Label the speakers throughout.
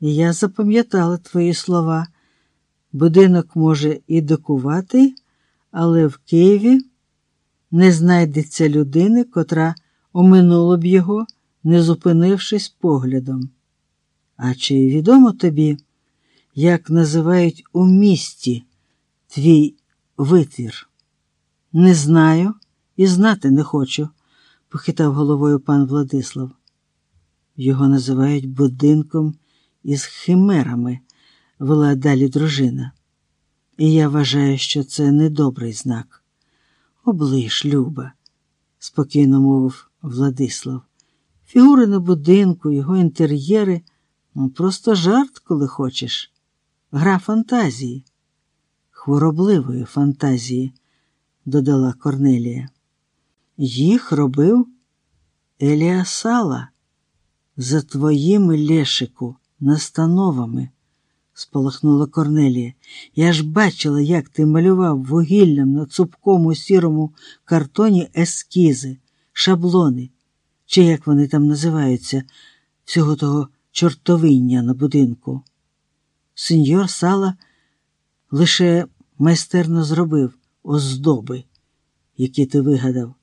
Speaker 1: Я запам'ятала твої слова. Будинок може і докувати, але в Києві не знайдеться людини, котра оминула б його, не зупинившись поглядом. А чи відомо тобі, як називають у місті твій витвір? Не знаю і знати не хочу, похитав головою пан Владислав. Його називають будинком із химерами, вела далі дружина. І я вважаю, що це недобрий знак. Оближ, Люба, спокійно мовив Владислав. Фігури на будинку, його інтер'єри ну, просто жарт, коли хочеш. Гра фантазії, хворобливої фантазії, додала Корнелія. Їх робив Еліасала за твоїми лешику настановами, спалахнула Корнелія. Я ж бачила, як ти малював вугіллям на цупкому сірому картоні ескізи, шаблони, чи як вони там називаються, всього того чортовиння на будинку. Сеньор Сала лише майстерно зробив оздоби, які ти вигадав,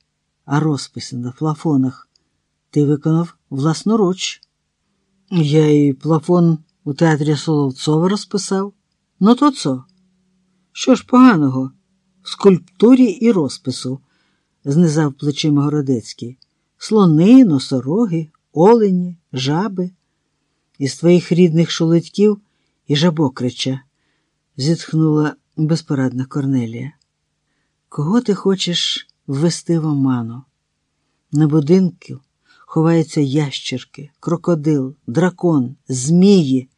Speaker 1: а розписи на плафонах ти виконав власноруч. Я і плафон у театрі Соловцова розписав. Ну то цо? Що ж поганого в скульптурі і розпису? знизав плечима Городецький. Слони, носороги, олені, жаби. Із твоїх рідних шолодьків і жабокрича, зітхнула безпорадна Корнелія. Кого ти хочеш ввести в оману? На будинку ховаються ящерки, крокодил, дракон, змії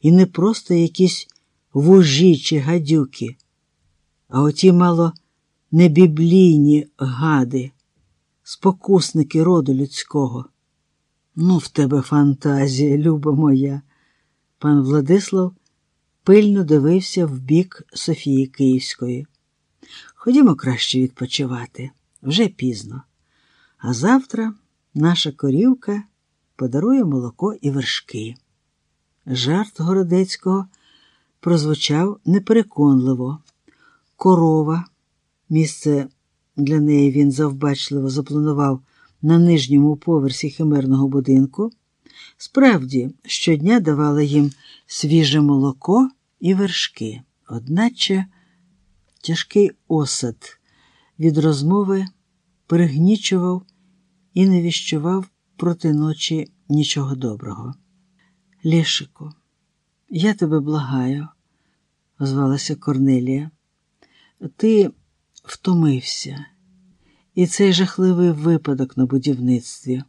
Speaker 1: і не просто якісь вужі чи гадюки, а оті мало небіблійні гади, спокусники роду людського. Ну, в тебе фантазія, люба моя. Пан Владислав пильно дивився в бік Софії Київської. Ходімо краще відпочивати вже пізно. А завтра наша корівка подарує молоко і вершки. Жарт Городецького прозвучав непереконливо. Корова, місце для неї він завбачливо запланував на нижньому поверсі химерного будинку, справді щодня давала їм свіже молоко і вершки, одначе тяжкий осад від розмови пригнічував і не віщував проти ночі нічого доброго. Лєшику, я тебе благаю, озвалася Корнелія. Ти втомився, і цей жахливий випадок на будівництві.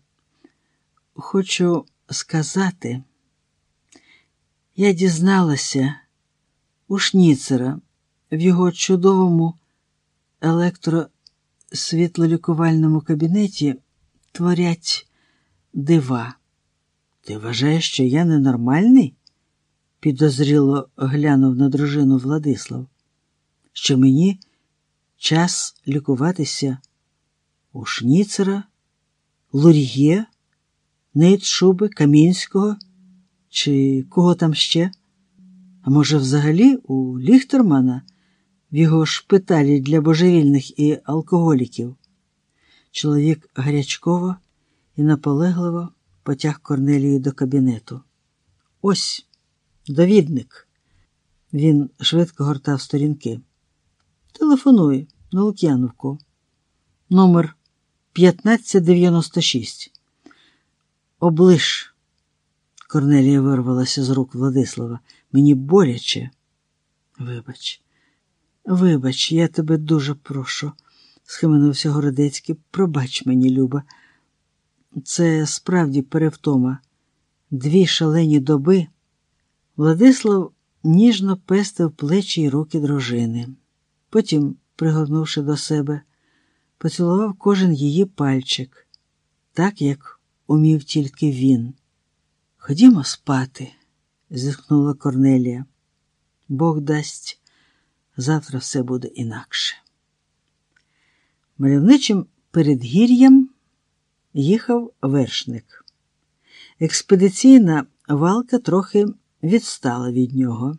Speaker 1: Хочу сказати, я дізналася у Шніцера в його чудовому електросвітлолікувальному кабінеті творять дива. Ти вважаєш, що я ненормальний? підозріло глянув на дружину Владислав, що мені час лікуватися у Шніцера, Лур'є, Нейтшуби, Камінського чи кого там ще? А може, взагалі у Ліхтермана в його шпиталі для божевільних і алкоголіків? Чоловік гарячково і наполегливо потяг Корнелію до кабінету. Ось довідник. Він швидко гортав сторінки. Телефонуй на Лук'яновку. Номер 1596. Облиш. Корнелія вирвалася з рук Владислава. Мені боляче. Вибач, вибач, я тебе дуже прошу, схименувся Городецький. Пробач мені, Люба. Це справді перевтома. Дві шалені доби. Владислав ніжно пестив плечі й руки дружини. Потім, пригорнувши до себе, поцілував кожен її пальчик, так як умів тільки він. Ходімо спати, зітхнула Корнелія. Бог дасть, завтра все буде інакше. Мальовничим передгір'ям їхав вершник. Експедиційна валка трохи відстала від нього.